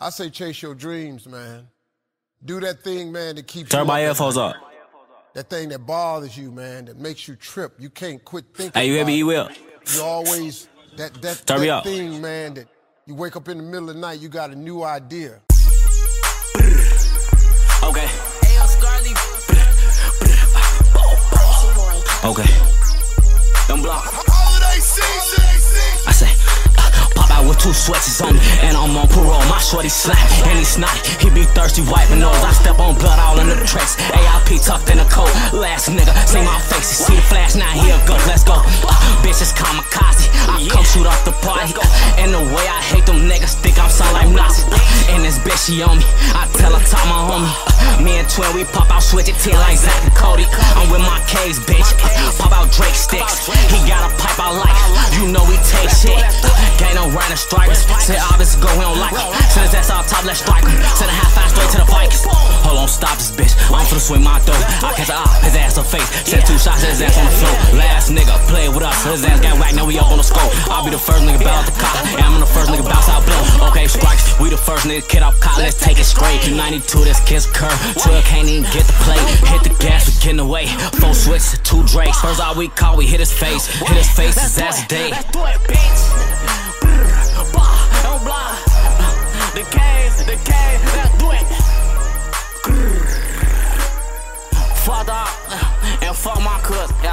I say chase your dreams, man. Do that thing, man, that keeps Turn you my up earphones up. That thing that bothers you, man, that makes you trip. You can't quit thinking. Hey, you hear about me? it. You will. You always that that, Turn me that up. thing, man, that you wake up in the middle of the night, you got a new idea. Okay. Okay. Them block. Two sweats on me, and I'm on parole. My shorty slap, and he snotty. He be thirsty, wiping nose. I step on blood all in the tracks. AIP tucked in a coat. Last nigga, see my face. You see the flash, now here go. Let's go. Uh, bitch, it's kamikaze. I come shoot off the party. Uh, and the way I hate them niggas, think I'm sound like Nazi. Uh, and this bitch, she on me. I tell her, top my homie. Uh, me and Twin, we pop out, switch it 10 like Zach and Cody. I'm with my K's, bitch. Uh, pop out Drake sticks. He got a pipe I like. You know we take shit. Gang no running strikers. Say obvious go, we don't like him. Send his ass out top, let's strike him. Send a half fast straight to the Vikings. Hold on, stop this bitch. I'm finna swing my dough. I catch a op, his ass a face. Send two shots, his ass on the floor. Last nigga play with us. His ass got whacked, now we up on the scope. I'll be the first nigga bout the cop. And I'm the first nigga bounce out blow. Okay, strikes. We the first nigga kid off cop, let's take it straight. 92, this kid's curve. 12 can't even get the plate. Hit the gas, we getting away. Four switches, two drakes. First all we call, we hit his face. Hit his face, his ass day. fuck my cousin.